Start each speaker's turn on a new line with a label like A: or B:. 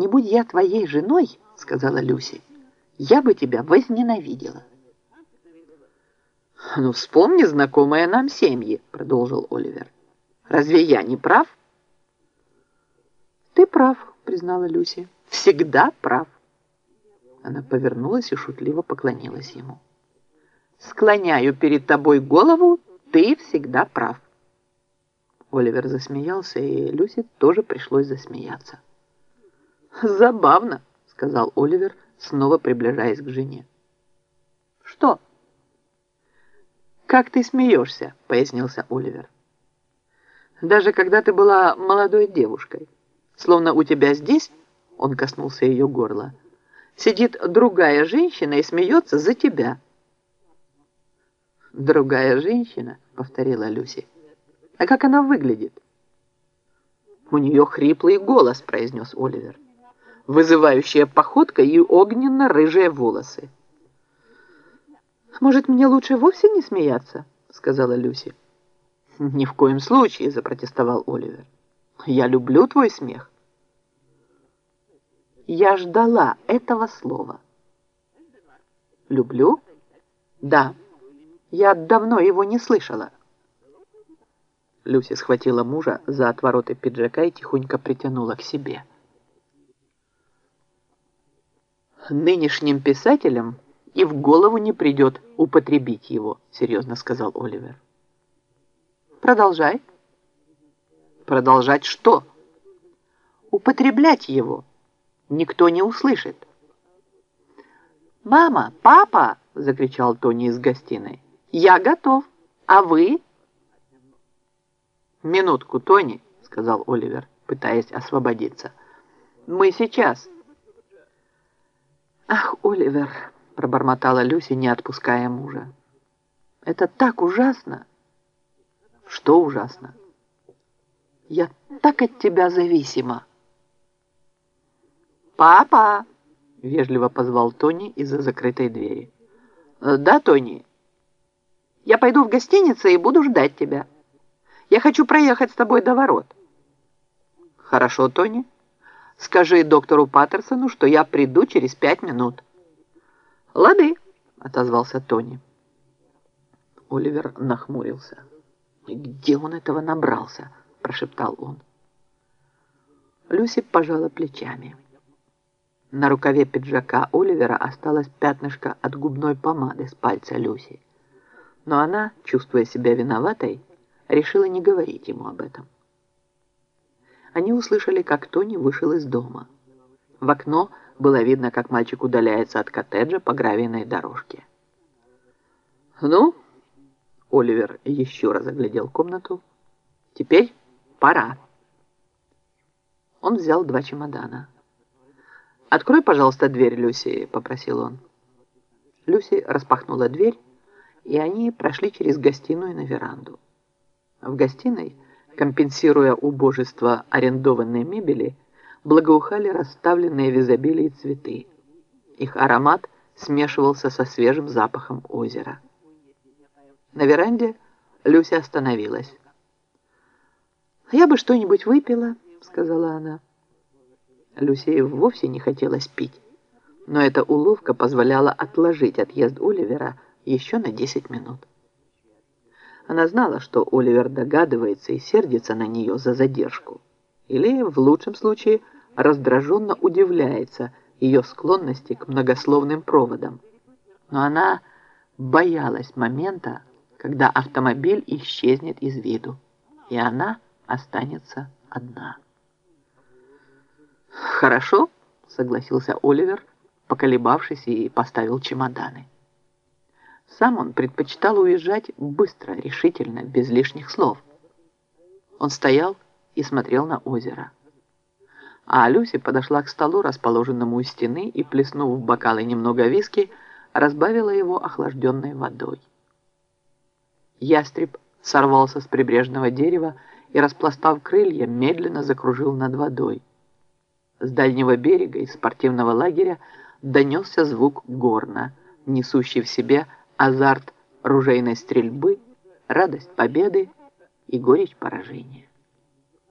A: «Не будь я твоей женой, — сказала Люси, — я бы тебя возненавидела».
B: «Ну, вспомни знакомые нам семьи», — продолжил Оливер. «Разве я не прав?»
A: «Ты прав», — признала Люси.
B: «Всегда прав».
A: Она повернулась и шутливо поклонилась ему.
B: «Склоняю перед тобой голову, ты всегда прав».
A: Оливер засмеялся, и Люси тоже пришлось засмеяться.
B: «Забавно», — сказал Оливер, снова приближаясь к жене.
A: «Что?»
B: «Как ты смеешься?» — пояснился Оливер. «Даже когда ты была молодой девушкой, словно у тебя здесь, — он коснулся ее горла, — сидит другая женщина и смеется за тебя».
A: «Другая женщина?» — повторила Люси. «А как она выглядит?»
B: «У нее хриплый голос», — произнес Оливер. «Вызывающая походка и огненно-рыжие волосы».
A: «Может, мне лучше вовсе не смеяться?» — сказала Люси.
B: «Ни в коем случае», — запротестовал Оливер. «Я люблю твой смех».
A: Я ждала этого слова.
B: «Люблю?»
A: «Да, я давно его не слышала».
B: Люси схватила мужа за отвороты пиджака и тихонько притянула к себе. Нынешним писателям и в голову не придет употребить его», — серьезно сказал Оливер.
A: «Продолжай».
B: «Продолжать что?»
A: «Употреблять его. Никто не услышит».
B: «Мама, папа!» — закричал Тони из гостиной. «Я готов. А вы?» «Минутку, Тони», — сказал Оливер, пытаясь освободиться. «Мы сейчас».
A: «Ах, Оливер!» пробормотала Люси, не отпуская мужа. «Это так ужасно!»
B: «Что ужасно?»
A: «Я так от тебя зависима!»
B: «Папа!» — вежливо позвал Тони из-за закрытой двери. «Да, Тони? Я пойду в гостиницу и буду ждать тебя. Я хочу проехать с тобой до ворот». «Хорошо, Тони. Скажи доктору Паттерсону, что я приду через пять минут». «Лады», — отозвался Тони.
A: Оливер нахмурился. «Где он этого набрался?» — прошептал он. Люси пожала плечами. На рукаве пиджака Оливера осталось пятнышко от губной помады с пальца Люси. Но она, чувствуя себя виноватой, решила не говорить ему об этом. Они услышали, как Тони вышел из дома. В окно было видно, как мальчик удаляется от коттеджа по гравийной дорожке.
B: «Ну?» Оливер еще раз оглядел комнату. «Теперь пора».
A: Он взял два чемодана.
B: «Открой, пожалуйста, дверь, Люси», — попросил он.
A: Люси распахнула дверь, и они прошли через гостиную на веранду. В гостиной, компенсируя убожество арендованной мебели, благоухали расставленные в изобилии цветы. Их аромат смешивался со свежим запахом озера. На веранде Люся остановилась. «Я бы что-нибудь выпила», — сказала она. Люсе вовсе не хотелось пить, но эта уловка позволяла отложить отъезд Оливера еще на 10 минут. Она знала, что Оливер догадывается и сердится на нее за задержку или, в лучшем случае, раздраженно удивляется ее склонности к многословным проводам. Но она боялась момента, когда автомобиль исчезнет из виду, и она останется одна.
B: «Хорошо», — согласился Оливер, поколебавшись и поставил чемоданы. Сам он предпочитал уезжать быстро, решительно, без лишних слов. Он стоял и смотрел на озеро. А Люси подошла к столу, расположенному у стены, и, плеснув в бокалы немного виски, разбавила его охлажденной водой. Ястреб сорвался с прибрежного дерева и, распластав крылья, медленно закружил над водой. С дальнего берега из спортивного лагеря донесся звук горна, несущий в себе азарт ружейной стрельбы, радость победы и горечь поражения.